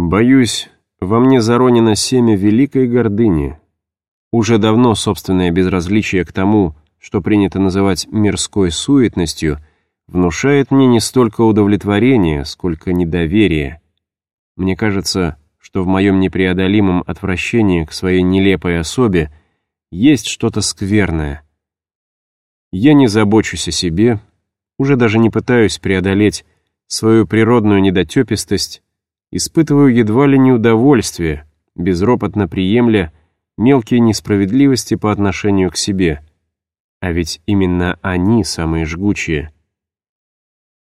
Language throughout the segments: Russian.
Боюсь, во мне заронено семя великой гордыни. Уже давно собственное безразличие к тому, что принято называть мирской суетностью, внушает мне не столько удовлетворение, сколько недоверие. Мне кажется, что в моем непреодолимом отвращении к своей нелепой особе есть что-то скверное. Я не забочусь о себе, уже даже не пытаюсь преодолеть свою природную недотепистость, испытываю едва ли не удовольствие, безропотно приемля мелкие несправедливости по отношению к себе. А ведь именно они самые жгучие.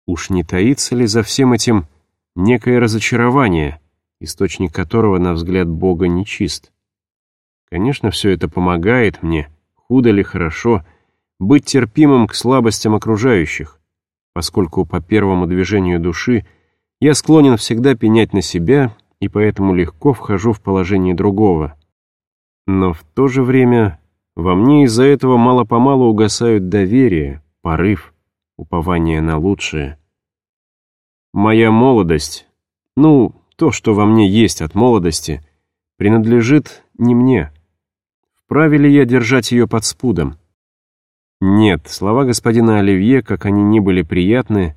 Уж не таится ли за всем этим некое разочарование, источник которого, на взгляд Бога, нечист? Конечно, все это помогает мне, худо ли хорошо, быть терпимым к слабостям окружающих, поскольку по первому движению души я склонен всегда пенять на себя и поэтому легко вхожу в положение другого. Но в то же время во мне из-за этого мало-помалу угасают доверие, порыв, упование на лучшее. Моя молодость, ну, то, что во мне есть от молодости, принадлежит не мне. Вправе ли я держать ее под спудом? Нет, слова господина Оливье, как они ни были приятны,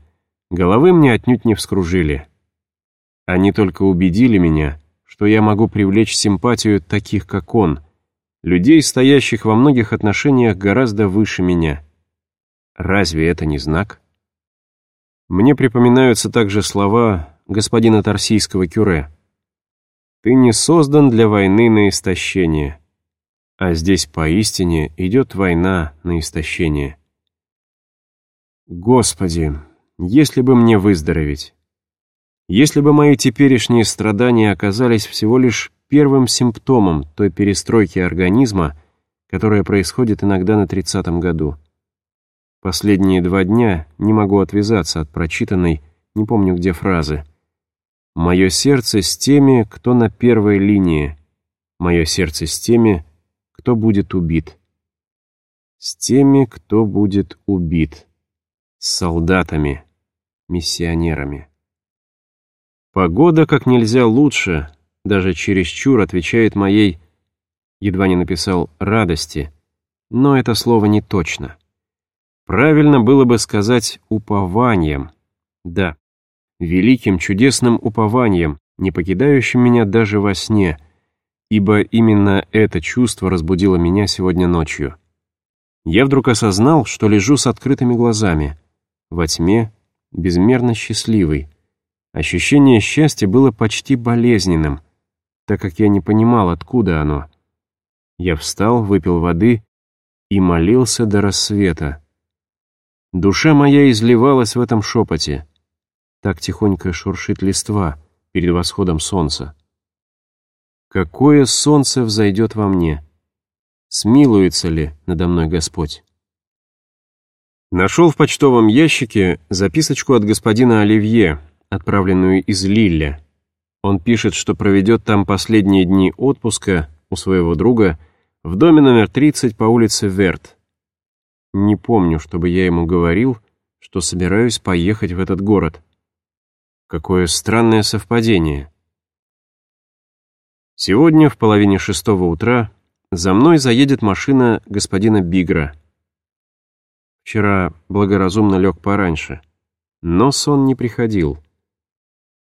головы мне отнюдь не вскружили. Они только убедили меня, что я могу привлечь симпатию таких, как он, людей, стоящих во многих отношениях гораздо выше меня. Разве это не знак? Мне припоминаются также слова господина Тарсийского кюре. «Ты не создан для войны на истощение». А здесь поистине идет война на истощение. Господи, если бы мне выздороветь, если бы мои теперешние страдания оказались всего лишь первым симптомом той перестройки организма, которая происходит иногда на тридцатом году. Последние два дня не могу отвязаться от прочитанной, не помню где фразы. «Мое сердце с теми, кто на первой линии. Мое сердце с теми, кто будет убит. С теми, кто будет убит. С солдатами, миссионерами. Погода как нельзя лучше, даже чересчур отвечает моей, едва не написал, радости, но это слово не точно. Правильно было бы сказать упованием. Да, великим чудесным упованием, не покидающим меня даже во сне — ибо именно это чувство разбудило меня сегодня ночью. Я вдруг осознал, что лежу с открытыми глазами, во тьме, безмерно счастливый. Ощущение счастья было почти болезненным, так как я не понимал, откуда оно. Я встал, выпил воды и молился до рассвета. Душа моя изливалась в этом шепоте. Так тихонько шуршит листва перед восходом солнца. Какое солнце взойдет во мне? Смилуется ли надо мной Господь? Нашел в почтовом ящике записочку от господина Оливье, отправленную из Лилля. Он пишет, что проведет там последние дни отпуска у своего друга в доме номер 30 по улице Верт. Не помню, чтобы я ему говорил, что собираюсь поехать в этот город. Какое странное совпадение. Сегодня в половине шестого утра за мной заедет машина господина Бигра. Вчера благоразумно лег пораньше, но сон не приходил.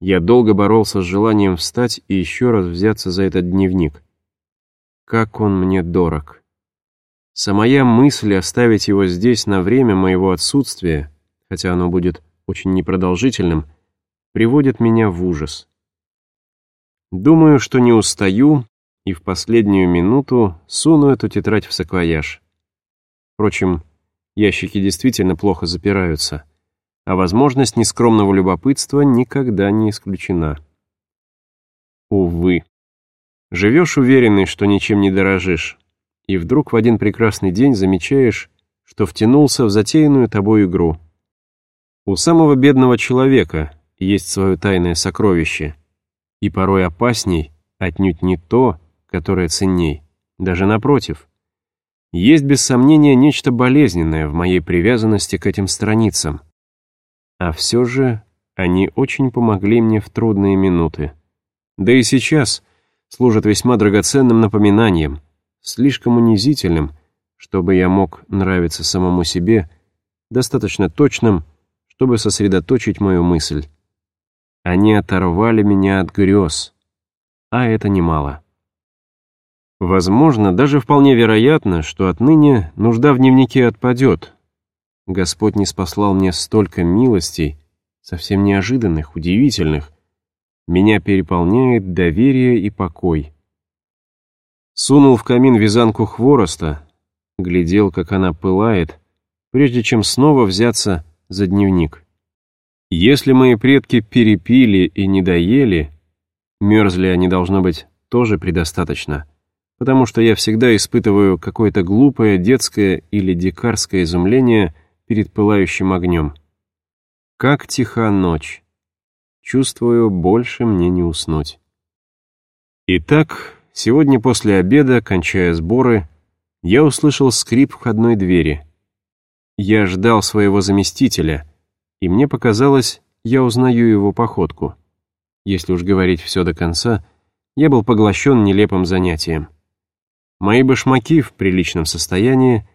Я долго боролся с желанием встать и еще раз взяться за этот дневник. Как он мне дорог. Самая мысль оставить его здесь на время моего отсутствия, хотя оно будет очень непродолжительным, приводит меня в ужас. Думаю, что не устаю, и в последнюю минуту суну эту тетрадь в саквояж. Впрочем, ящики действительно плохо запираются, а возможность нескромного любопытства никогда не исключена. Увы. Живешь уверенный, что ничем не дорожишь, и вдруг в один прекрасный день замечаешь, что втянулся в затеянную тобой игру. У самого бедного человека есть свое тайное сокровище, и порой опасней отнюдь не то, которое ценней, даже напротив. Есть без сомнения нечто болезненное в моей привязанности к этим страницам. А все же они очень помогли мне в трудные минуты. Да и сейчас служат весьма драгоценным напоминанием, слишком унизительным, чтобы я мог нравиться самому себе, достаточно точным, чтобы сосредоточить мою мысль. Они оторвали меня от грез, а это немало. Возможно, даже вполне вероятно, что отныне нужда в дневнике отпадет. Господь не спаслал мне столько милостей, совсем неожиданных, удивительных. Меня переполняет доверие и покой. Сунул в камин вязанку хвороста, глядел, как она пылает, прежде чем снова взяться за дневник. Если мои предки перепили и не доели, мерзли они, должно быть, тоже предостаточно потому что я всегда испытываю какое-то глупое, детское или дикарское изумление перед пылающим огнем. Как тиха ночь. Чувствую, больше мне не уснуть. Итак, сегодня после обеда, кончая сборы, я услышал скрип входной двери. Я ждал своего заместителя, и мне показалось, я узнаю его походку. Если уж говорить все до конца, я был поглощен нелепым занятием. Мои башмаки в приличном состоянии,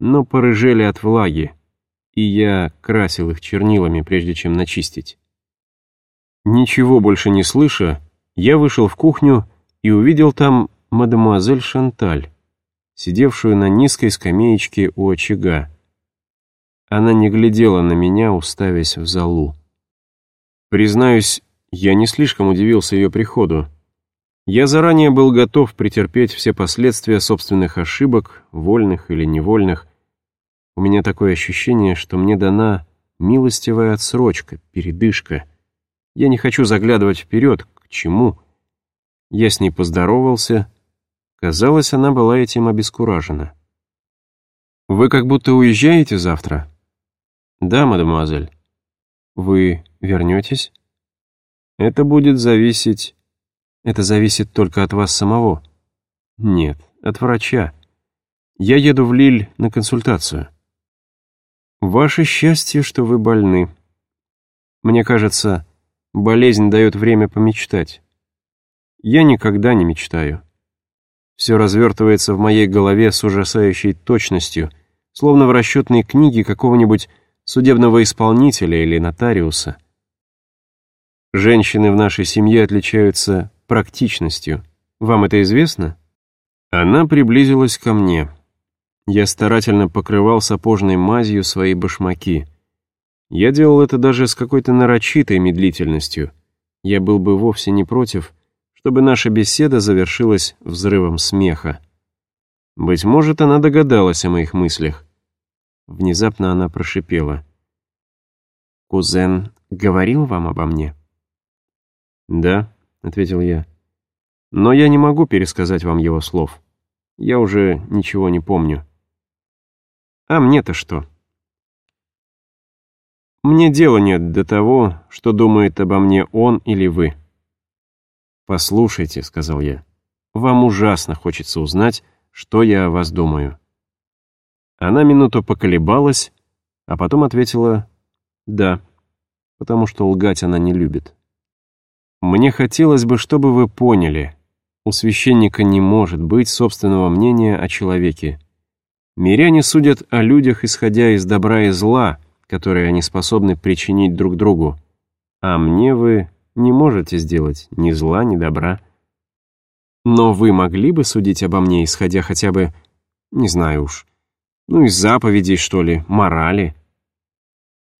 но порыжели от влаги, и я красил их чернилами, прежде чем начистить. Ничего больше не слыша, я вышел в кухню и увидел там мадемуазель Шанталь, сидевшую на низкой скамеечке у очага. Она не глядела на меня, уставясь в залу. Признаюсь, я не слишком удивился ее приходу. Я заранее был готов претерпеть все последствия собственных ошибок, вольных или невольных. У меня такое ощущение, что мне дана милостивая отсрочка, передышка. Я не хочу заглядывать вперед, к чему. Я с ней поздоровался. Казалось, она была этим обескуражена. «Вы как будто уезжаете завтра?» «Да, мадемуазель». «Вы вернетесь?» «Это будет зависеть...» Это зависит только от вас самого. Нет, от врача. Я еду в Лиль на консультацию. Ваше счастье, что вы больны. Мне кажется, болезнь дает время помечтать. Я никогда не мечтаю. Все развертывается в моей голове с ужасающей точностью, словно в расчетной книге какого-нибудь судебного исполнителя или нотариуса. Женщины в нашей семье отличаются практичностью. Вам это известно?» Она приблизилась ко мне. Я старательно покрывал сапожной мазью свои башмаки. Я делал это даже с какой-то нарочитой медлительностью. Я был бы вовсе не против, чтобы наша беседа завершилась взрывом смеха. Быть может, она догадалась о моих мыслях. Внезапно она прошипела. «Кузен говорил вам обо мне?» «Да», — ответил я. «Но я не могу пересказать вам его слов. Я уже ничего не помню». «А мне-то что?» «Мне дела нет до того, что думает обо мне он или вы». «Послушайте», — сказал я, — «вам ужасно хочется узнать, что я о вас думаю». Она минуту поколебалась, а потом ответила «да», потому что лгать она не любит. Мне хотелось бы, чтобы вы поняли, у священника не может быть собственного мнения о человеке. Миряне судят о людях, исходя из добра и зла, которые они способны причинить друг другу. А мне вы не можете сделать ни зла, ни добра. Но вы могли бы судить обо мне, исходя хотя бы, не знаю уж, ну из заповедей, что ли, морали.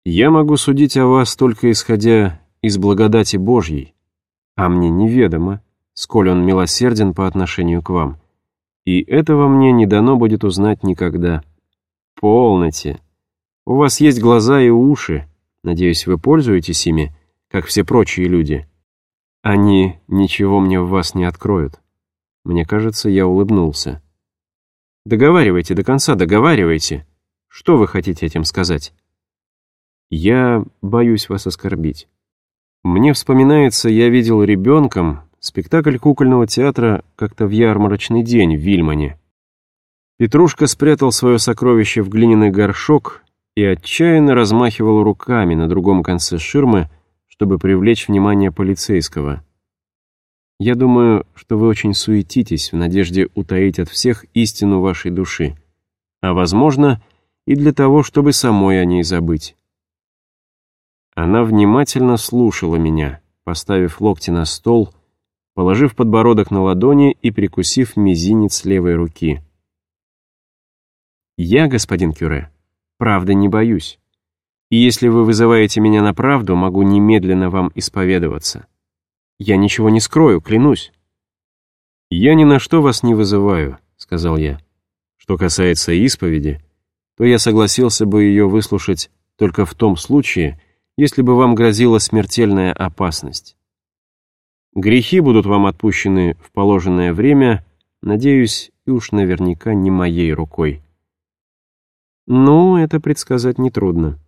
Я могу судить о вас только исходя из благодати Божьей а мне неведомо, сколь он милосерден по отношению к вам. И этого мне не дано будет узнать никогда. Полноте. У вас есть глаза и уши. Надеюсь, вы пользуетесь ими, как все прочие люди. Они ничего мне в вас не откроют. Мне кажется, я улыбнулся. Договаривайте до конца, договаривайте. Что вы хотите этим сказать? Я боюсь вас оскорбить. Мне вспоминается, я видел ребенком спектакль кукольного театра как-то в ярмарочный день в Вильмане. Петрушка спрятал свое сокровище в глиняный горшок и отчаянно размахивал руками на другом конце ширмы, чтобы привлечь внимание полицейского. Я думаю, что вы очень суетитесь в надежде утаить от всех истину вашей души, а, возможно, и для того, чтобы самой о ней забыть. Она внимательно слушала меня, поставив локти на стол, положив подбородок на ладони и прикусив мизинец левой руки. «Я, господин Кюре, правды не боюсь. И если вы вызываете меня на правду, могу немедленно вам исповедоваться. Я ничего не скрою, клянусь». «Я ни на что вас не вызываю», — сказал я. «Что касается исповеди, то я согласился бы ее выслушать только в том случае, если бы вам грозила смертельная опасность. Грехи будут вам отпущены в положенное время, надеюсь, и уж наверняка не моей рукой. Ну, это предсказать нетрудно.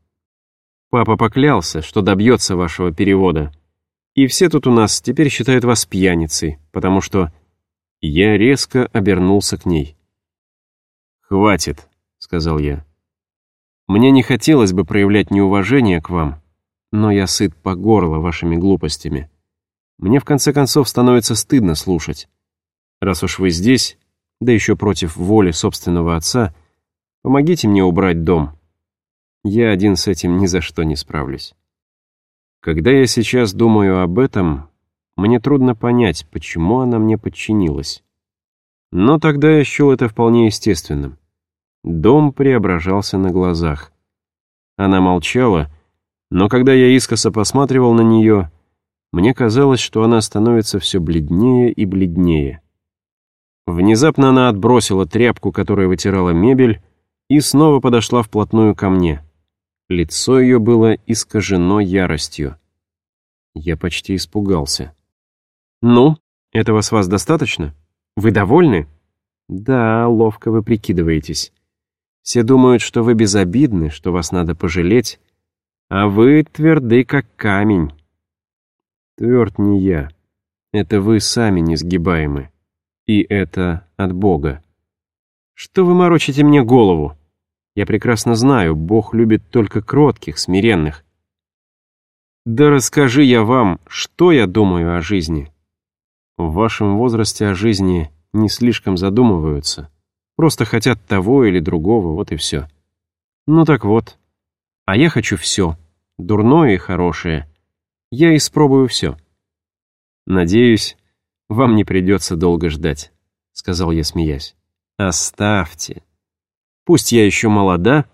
Папа поклялся, что добьется вашего перевода. И все тут у нас теперь считают вас пьяницей, потому что... Я резко обернулся к ней. «Хватит», — сказал я. «Мне не хотелось бы проявлять неуважение к вам, но я сыт по горло вашими глупостями. Мне в конце концов становится стыдно слушать. Раз уж вы здесь, да еще против воли собственного отца, помогите мне убрать дом. Я один с этим ни за что не справлюсь. Когда я сейчас думаю об этом, мне трудно понять, почему она мне подчинилась. Но тогда я счел это вполне естественным. Дом преображался на глазах. Она молчала, но когда я искоса посматривал на нее, мне казалось, что она становится все бледнее и бледнее. Внезапно она отбросила тряпку, которая вытирала мебель, и снова подошла вплотную ко мне. Лицо ее было искажено яростью. Я почти испугался. «Ну, этого с вас достаточно? Вы довольны?» «Да, ловко вы прикидываетесь. Все думают, что вы безобидны, что вас надо пожалеть, а вы тверды, как камень». «Тверд не я. Это вы сами несгибаемы. И это от Бога. Что вы морочите мне голову?» Я прекрасно знаю, Бог любит только кротких, смиренных. Да расскажи я вам, что я думаю о жизни. В вашем возрасте о жизни не слишком задумываются. Просто хотят того или другого, вот и все. Ну так вот. А я хочу все. Дурное и хорошее. Я испробую все. Надеюсь, вам не придется долго ждать, сказал я, смеясь. Оставьте. Пусть я еще молода,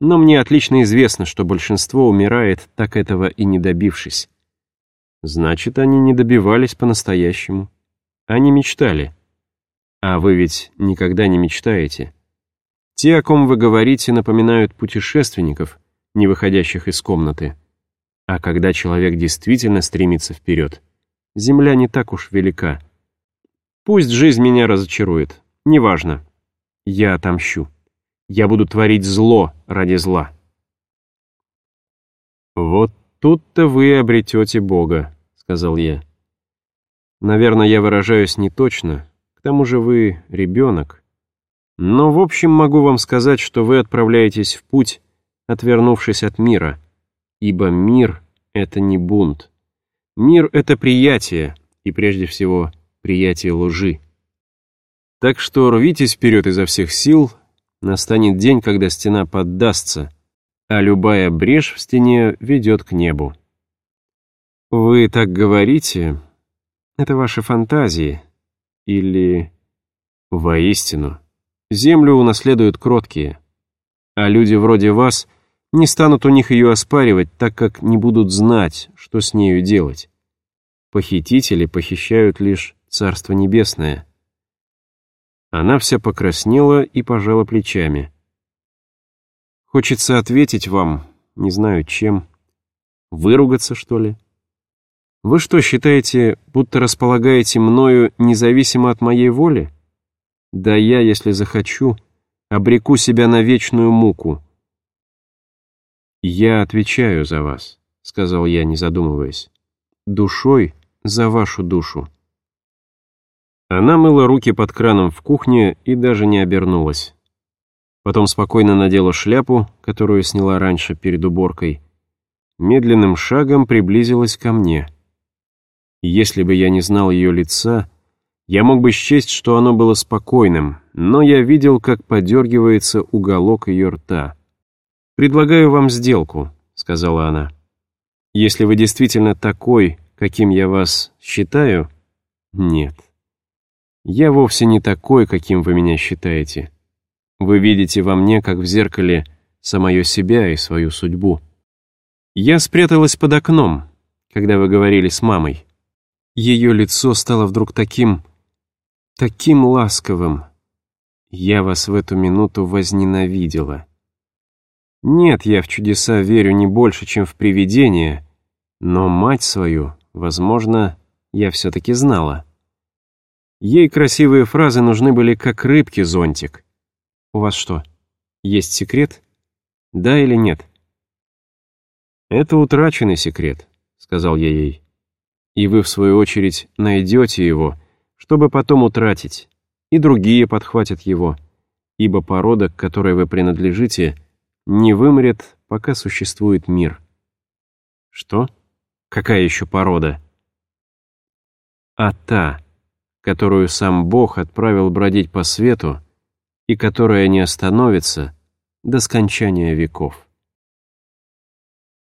но мне отлично известно, что большинство умирает, так этого и не добившись. Значит, они не добивались по-настоящему. Они мечтали. А вы ведь никогда не мечтаете. Те, о ком вы говорите, напоминают путешественников, не выходящих из комнаты. А когда человек действительно стремится вперед, земля не так уж велика. Пусть жизнь меня разочарует, неважно. Я отомщу. Я буду творить зло ради зла. «Вот тут-то вы обретете Бога», — сказал я. «Наверное, я выражаюсь не точно, к тому же вы ребенок. Но в общем могу вам сказать, что вы отправляетесь в путь, отвернувшись от мира, ибо мир — это не бунт. Мир — это приятие, и прежде всего приятие лжи. Так что рвитесь вперед изо всех сил — Настанет день, когда стена поддастся, а любая брешь в стене ведет к небу. Вы так говорите? Это ваши фантазии. Или... Воистину. Землю унаследуют кроткие. А люди вроде вас не станут у них ее оспаривать, так как не будут знать, что с нею делать. Похитители похищают лишь Царство Небесное. Она вся покраснела и пожала плечами. «Хочется ответить вам, не знаю чем. Выругаться, что ли? Вы что, считаете, будто располагаете мною независимо от моей воли? Да я, если захочу, обреку себя на вечную муку». «Я отвечаю за вас», — сказал я, не задумываясь. «Душой за вашу душу». Она мыла руки под краном в кухне и даже не обернулась. Потом спокойно надела шляпу, которую сняла раньше перед уборкой. Медленным шагом приблизилась ко мне. Если бы я не знал ее лица, я мог бы счесть, что оно было спокойным, но я видел, как подергивается уголок ее рта. «Предлагаю вам сделку», — сказала она. «Если вы действительно такой, каким я вас считаю...» «Нет. Я вовсе не такой, каким вы меня считаете. Вы видите во мне, как в зеркале, самое себя и свою судьбу. Я спряталась под окном, когда вы говорили с мамой. Ее лицо стало вдруг таким... таким ласковым. Я вас в эту минуту возненавидела. Нет, я в чудеса верю не больше, чем в привидения, но мать свою, возможно, я все-таки знала. Ей красивые фразы нужны были как рыбки зонтик. У вас что, есть секрет? Да или нет? Это утраченный секрет, сказал я ей. И вы, в свою очередь, найдете его, чтобы потом утратить, и другие подхватят его, ибо порода, к которой вы принадлежите, не вымрет, пока существует мир. Что? Какая еще порода? А та, которую сам Бог отправил бродить по свету и которая не остановится до скончания веков.